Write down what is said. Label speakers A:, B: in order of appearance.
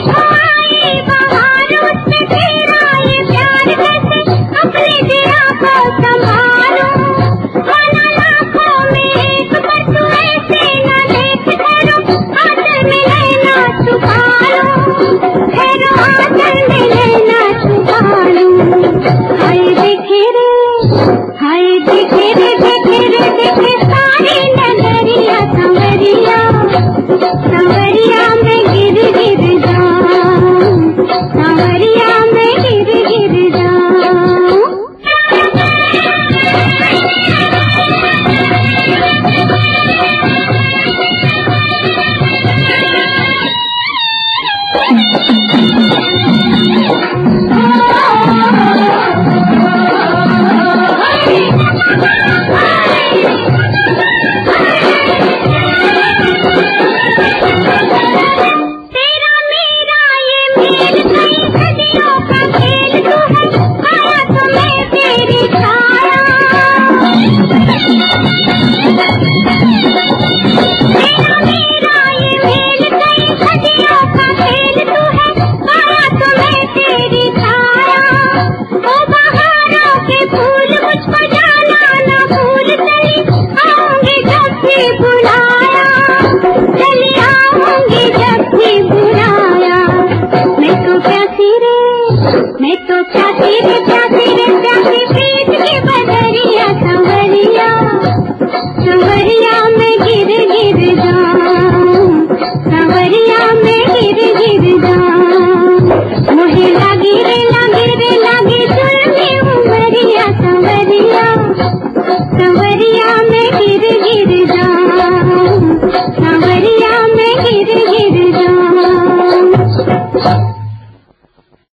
A: Oh!